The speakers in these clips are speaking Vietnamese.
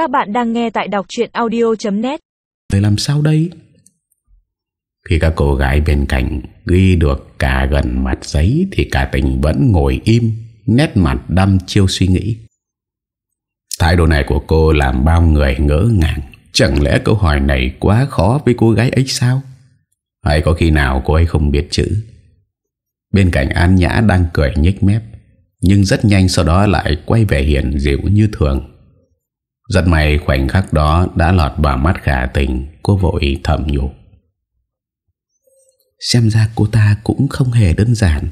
Các bạn đang nghe tại đọc chuyện audio.net Để làm sao đây? Khi các cô gái bên cạnh ghi được cả gần mặt giấy thì cả tình vẫn ngồi im, nét mặt đăm chiêu suy nghĩ. Thái độ này của cô làm bao người ngỡ ngàng. Chẳng lẽ câu hỏi này quá khó với cô gái ấy sao? Hay có khi nào cô ấy không biết chữ? Bên cạnh An Nhã đang cười nhếch mép Nhưng rất nhanh sau đó lại quay về hiền dịu như thường rất may khoảnh khắc đó đã lọt vào mắt khả tình, Cô vội thầm nhủ. Xem ra cô ta cũng không hề đơn giản.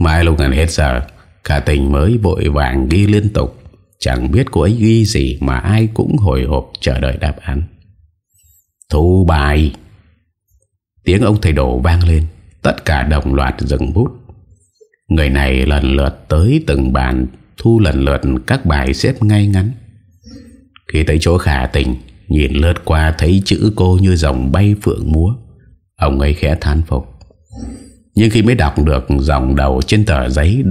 Mãi lúc gần hết giờ Khả tình mới vội vàng ghi liên tục. Chẳng biết cô ấy ghi gì Mà ai cũng hồi hộp chờ đợi đáp án. Thu bài Tiếng ông thầy đổ vang lên, Tất cả đồng loạt dừng bút. Người này lần lượt tới từng bàn, Thu lần lượt các bài xếp ngay ngắn. Khi tới chỗ khả tình, Nhìn lướt qua thấy chữ cô như dòng bay phượng múa. Ông ấy khẽ than phục. Nhưng khi mới đọc được dòng đầu trên tờ giấy,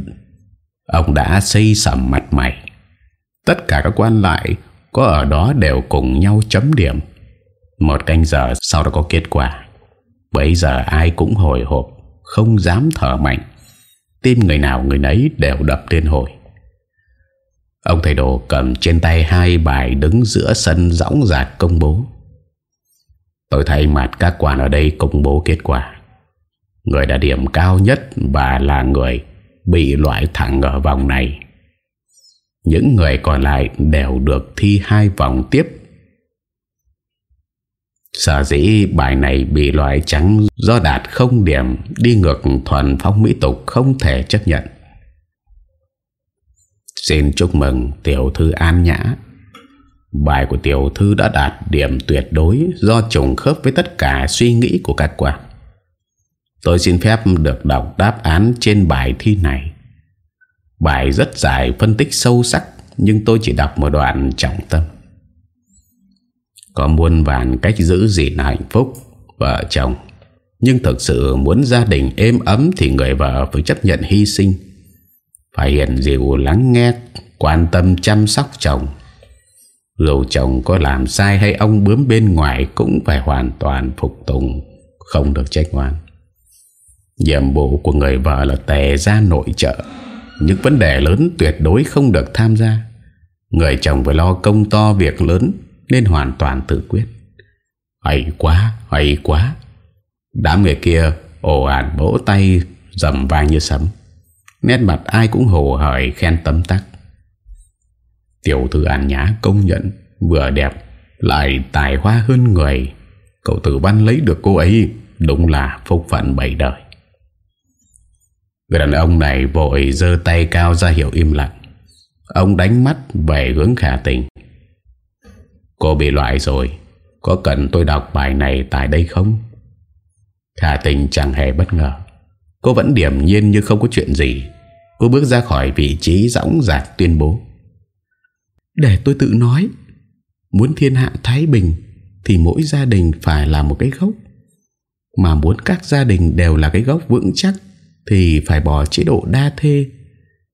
Ông đã xây sầm mặt mày. Tất cả các quan lại Có ở đó đều cùng nhau chấm điểm. Một canh giờ sau đó có kết quả. Bây giờ ai cũng hồi hộp, Không dám thở mạnh. Tim người nào người nấy đều đập lên hồi. Ông thầy đồ cầm trên tay hai bài đứng giữa sân rõng rạc công bố. Tôi thay mặt các quan ở đây công bố kết quả. Người đã điểm cao nhất và là người bị loại thẳng ở vòng này. Những người còn lại đều được thi hai vòng tiếp Sở dĩ bài này bị loại trắng do đạt không điểm đi ngược thuần phong mỹ tục không thể chấp nhận. Xin chúc mừng tiểu thư An Nhã. Bài của tiểu thư đã đạt điểm tuyệt đối do trùng khớp với tất cả suy nghĩ của các quan. Tôi xin phép được đọc đáp án trên bài thi này. Bài rất dài, phân tích sâu sắc, nhưng tôi chỉ đọc một đoạn trọng tâm. Có muôn vàn cách giữ gìn hạnh phúc, Vợ chồng Nhưng thực sự muốn gia đình êm ấm Thì người vợ phải chấp nhận hy sinh phải hiền dịu lắng nghe, Quan tâm chăm sóc chồng. Dù chồng có làm sai hay ông bướm bên ngoài Cũng phải hoàn toàn phục tùng, Không được trách ngoan. Nhiệm vụ của người vợ là tè ra nội trợ. Những vấn đề lớn tuyệt đối không được tham gia. Người chồng phải lo công to việc lớn nên hoàn toàn tự quyết. Hay quá Hay quá. Đám người kia ồ ạt bỗ tay, Dầm vang như sấm. Nét mặt ai cũng hồ hởi khen tấm tắc. Tiểu thư An Nhã công nhận, Vừa đẹp, Lại tài hoa hơn người. Cậu tử văn lấy được cô ấy, Đúng là phúc phận bảy đời. Người đàn ông này vội dơ tay cao ra hiệu im lặng. Ông đánh mắt về hướng khả tình. Cô bị loại rồi, Có cần tôi đọc bài này tại đây không? Khả tình chẳng hề bất ngờ. Cô vẫn điểm nhiên như không có chuyện gì. Cô bước ra khỏi vị trí dõng dạc tuyên bố. Để tôi tự nói, Muốn thiên hạ thái bình Thì mỗi gia đình phải là một cái gốc. Mà muốn các gia đình đều là cái gốc vững chắc Thì phải bỏ chế độ đa thê.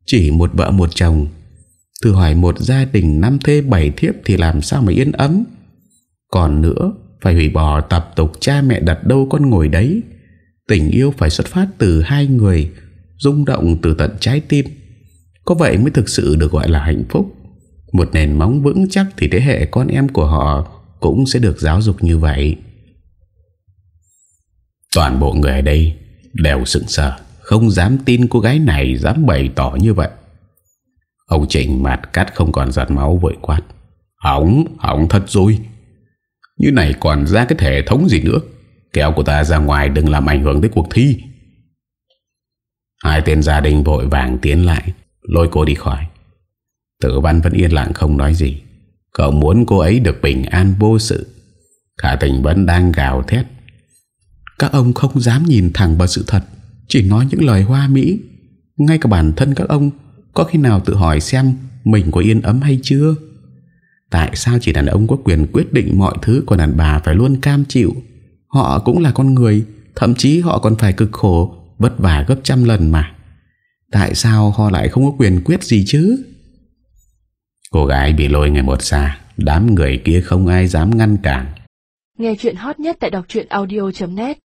Chỉ một vợ một chồng, Thử hỏi một gia đình năm thê bảy thiếp thì làm sao mà yên ấm. Còn nữa, Phải hủy bỏ tập tục cha mẹ đặt đâu con ngồi đấy. Tình yêu phải xuất phát từ hai người rung động từ tận trái tim. Có vậy mới thực sự được gọi là hạnh phúc. Một nền móng vững chắc Thì thế hệ con em của họ Cũng sẽ được giáo dục như vậy. Toàn bộ người ở đây Đều sững sờ Không dám tin cô gái này Dám bày tỏ như vậy. Ông Trịnh mặt cắt không còn giọt máu vội quát. Hỏng, hỏng thật rồi. Như này còn ra cái hệ thống gì nữa? Kéo của ta ra ngoài đừng làm ảnh hưởng tới cuộc thi. Hai tên gia đình vội vàng tiến lại, Lôi cô đi khỏi. Tử văn vẫn yên lặng không nói gì. Cậu muốn cô ấy được bình an vô sự. Khả tình vẫn đang gào thét. Các ông không dám nhìn thẳng vào sự thật, Chỉ nói những lời hoa mỹ. Ngay cả bản thân các ông có khi nào tự hỏi xem Mình có yên ấm hay chưa? Tại sao chỉ đàn ông có quyền quyết định mọi thứ Còn đàn bà phải luôn cam chịu? Họ cũng là con người, Thậm chí họ còn phải cực khổ, Vất vả gấp trăm lần mà. Tại sao họ lại không có quyền quyết gì chứ? Cô gái bị lôi ngày một xa, Đám người kia không ai dám ngăn cản. Nghe chuyện hot nhất tại đọc truyện audio.net